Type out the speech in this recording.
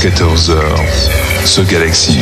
14h, ce Galaxy.